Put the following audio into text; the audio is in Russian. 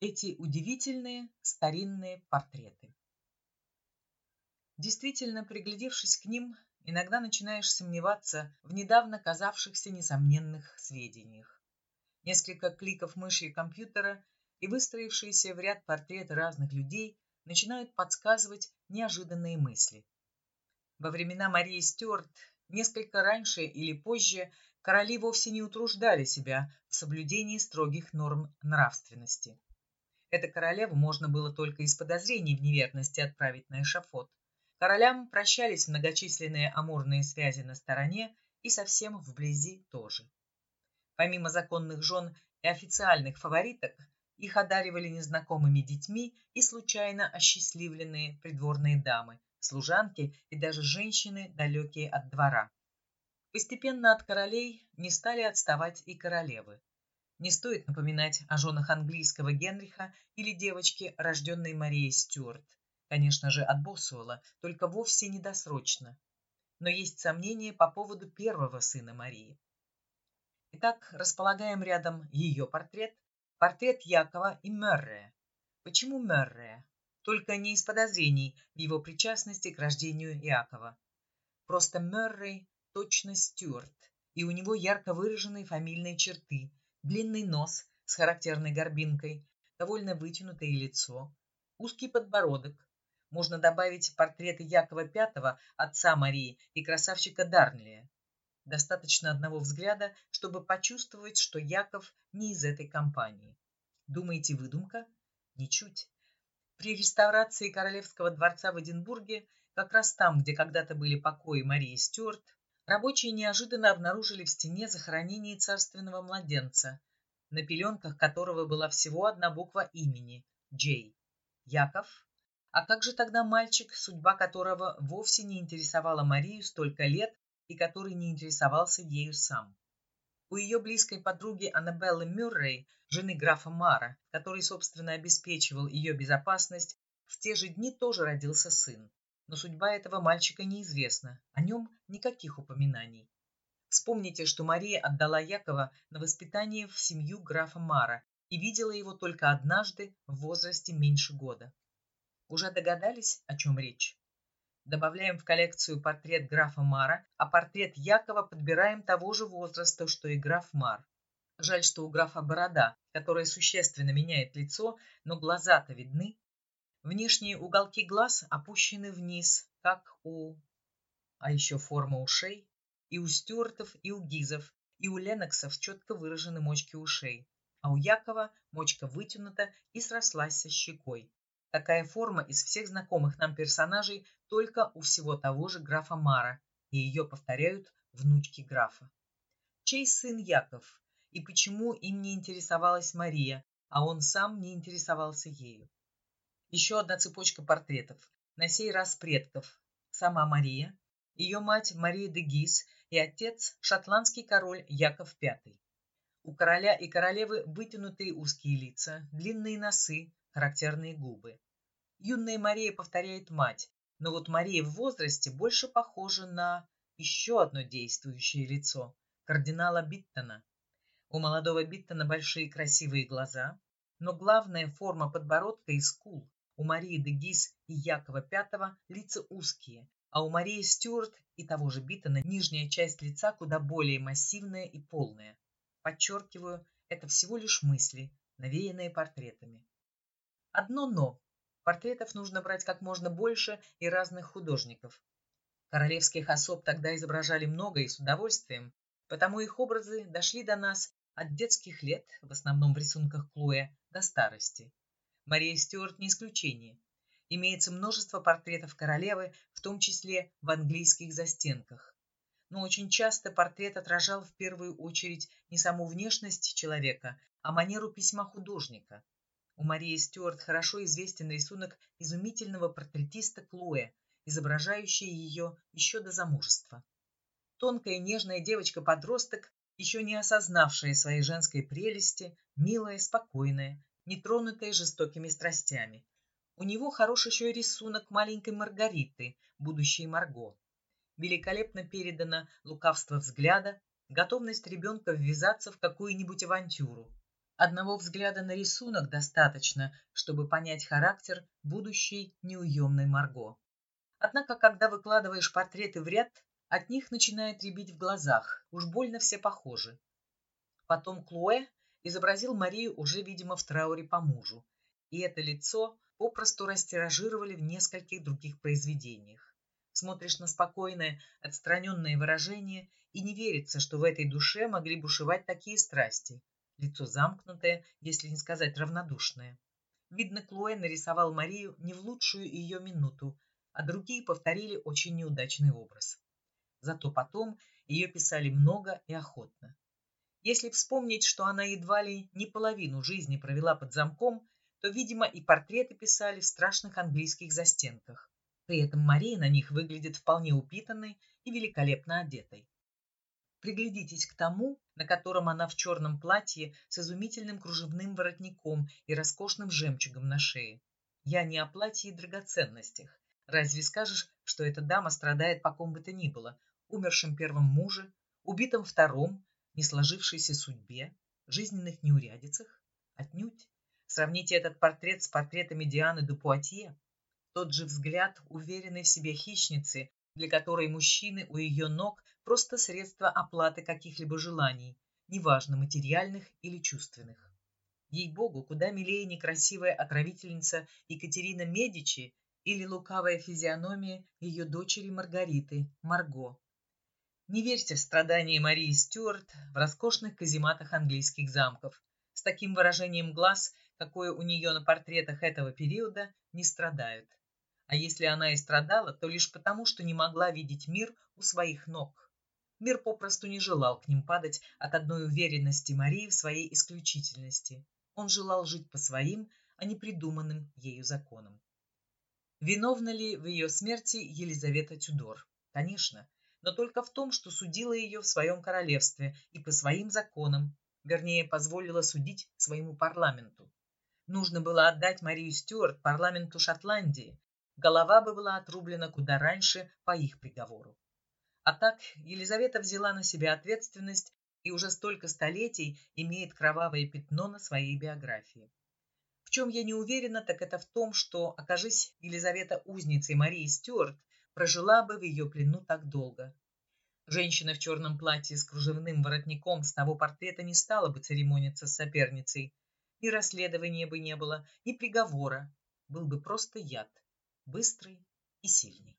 эти удивительные старинные портреты. Действительно, приглядевшись к ним, иногда начинаешь сомневаться в недавно казавшихся несомненных сведениях. Несколько кликов мыши компьютера и выстроившиеся в ряд портреты разных людей начинают подсказывать неожиданные мысли. Во времена Марии Стюарт, несколько раньше или позже, короли вовсе не утруждали себя в соблюдении строгих норм нравственности. Эта королеву можно было только из подозрений в неверности отправить на эшафот. Королям прощались многочисленные амурные связи на стороне и совсем вблизи тоже. Помимо законных жен и официальных фавориток, их одаривали незнакомыми детьми и случайно осчастливленные придворные дамы, служанки и даже женщины, далекие от двора. Постепенно от королей не стали отставать и королевы. Не стоит напоминать о женах английского Генриха или девочке, рожденной Марией Стюарт. Конечно же, от Босуэлла, только вовсе недосрочно. Но есть сомнения по поводу первого сына Марии. Итак, располагаем рядом ее портрет, портрет Якова и Меррея. Почему Меррея? Только не из подозрений в его причастности к рождению Иакова. Просто Меррей точно Стюарт, и у него ярко выраженные фамильные черты, длинный нос с характерной горбинкой, довольно вытянутое лицо, узкий подбородок. Можно добавить портреты Якова V, отца Марии, и красавчика Дарнлия. Достаточно одного взгляда, чтобы почувствовать, что Яков не из этой компании. Думаете, выдумка? Ничуть. При реставрации Королевского дворца в Эдинбурге, как раз там, где когда-то были покои Марии Стюарт, Рабочие неожиданно обнаружили в стене захоронение царственного младенца, на пеленках которого была всего одна буква имени – Джей. Яков. А как же тогда мальчик, судьба которого вовсе не интересовала Марию столько лет и который не интересовался ею сам? У ее близкой подруги Аннабеллы Мюррей, жены графа Мара, который, собственно, обеспечивал ее безопасность, в те же дни тоже родился сын но судьба этого мальчика неизвестна, о нем никаких упоминаний. Вспомните, что Мария отдала Якова на воспитание в семью графа Мара и видела его только однажды в возрасте меньше года. Уже догадались, о чем речь? Добавляем в коллекцию портрет графа Мара, а портрет Якова подбираем того же возраста, что и граф Мар. Жаль, что у графа борода, которая существенно меняет лицо, но глаза-то видны, Внешние уголки глаз опущены вниз, как у... А еще форма ушей. И у Стюартов, и у Гизов, и у Леноксов четко выражены мочки ушей. А у Якова мочка вытянута и срослась со щекой. Такая форма из всех знакомых нам персонажей только у всего того же графа Мара, и ее повторяют внучки графа. Чей сын Яков, и почему им не интересовалась Мария, а он сам не интересовался ею? Еще одна цепочка портретов, на сей раз предков. Сама Мария, ее мать Мария де Гис и отец шотландский король Яков V. У короля и королевы вытянутые узкие лица, длинные носы, характерные губы. Юная Мария повторяет мать, но вот Мария в возрасте больше похожа на еще одно действующее лицо – кардинала Биттона. У молодого Биттона большие красивые глаза, но главная форма подбородка и скул у Марии де Гис и Якова V лица узкие, а у Марии Стюарт и того же Биттона нижняя часть лица куда более массивная и полная. Подчеркиваю, это всего лишь мысли, навеянные портретами. Одно «но». Портретов нужно брать как можно больше и разных художников. Королевских особ тогда изображали много и с удовольствием, потому их образы дошли до нас от детских лет, в основном в рисунках Клоя, до старости. Мария Стюарт не исключение. Имеется множество портретов королевы, в том числе в английских застенках. Но очень часто портрет отражал в первую очередь не саму внешность человека, а манеру письма художника. У Марии Стюарт хорошо известен рисунок изумительного портретиста Клоя, изображающий ее еще до замужества. Тонкая нежная девочка-подросток, еще не осознавшая своей женской прелести, милая, спокойная, нетронутая жестокими страстями. У него хорош еще и рисунок маленькой Маргариты, будущей Марго. Великолепно передано лукавство взгляда, готовность ребенка ввязаться в какую-нибудь авантюру. Одного взгляда на рисунок достаточно, чтобы понять характер будущей неуемной Марго. Однако, когда выкладываешь портреты в ряд, от них начинает рябить в глазах, уж больно все похожи. Потом Клуэ изобразил Марию уже, видимо, в трауре по мужу, и это лицо попросту растиражировали в нескольких других произведениях. Смотришь на спокойное, отстраненное выражение, и не верится, что в этой душе могли бушевать такие страсти, лицо замкнутое, если не сказать равнодушное. Видно, Клоэ нарисовал Марию не в лучшую ее минуту, а другие повторили очень неудачный образ. Зато потом ее писали много и охотно. Если вспомнить, что она едва ли не половину жизни провела под замком, то, видимо, и портреты писали в страшных английских застенках. При этом Мария на них выглядит вполне упитанной и великолепно одетой. Приглядитесь к тому, на котором она в черном платье с изумительным кружевным воротником и роскошным жемчугом на шее. Я не о платье и драгоценностях. Разве скажешь, что эта дама страдает по ком бы то ни было, умершем первом муже, убитом втором, не сложившейся судьбе, жизненных неурядицах? Отнюдь. Сравните этот портрет с портретами Дианы Дупуатье. Тот же взгляд уверенной в себе хищницы, для которой мужчины у ее ног просто средство оплаты каких-либо желаний, неважно, материальных или чувственных. Ей-богу, куда милее некрасивая отравительница Екатерина Медичи или лукавая физиономия ее дочери Маргариты, Марго. Не верьте в страдания Марии Стюарт в роскошных казематах английских замков. С таким выражением глаз, какое у нее на портретах этого периода, не страдают. А если она и страдала, то лишь потому, что не могла видеть мир у своих ног. Мир попросту не желал к ним падать от одной уверенности Марии в своей исключительности. Он желал жить по своим, а не придуманным ею законам. Виновна ли в ее смерти Елизавета Тюдор? Конечно, но только в том, что судила ее в своем королевстве и по своим законам, вернее, позволила судить своему парламенту. Нужно было отдать Марию Стюарт парламенту Шотландии, голова бы была отрублена куда раньше по их приговору. А так Елизавета взяла на себя ответственность и уже столько столетий имеет кровавое пятно на своей биографии. В чем я не уверена, так это в том, что, окажись Елизавета узницей Марии Стюарт, прожила бы в ее плену так долго. Женщина в черном платье с кружевным воротником с того портрета не стала бы церемониться с соперницей. Ни расследования бы не было, ни приговора. Был бы просто яд быстрый и сильный.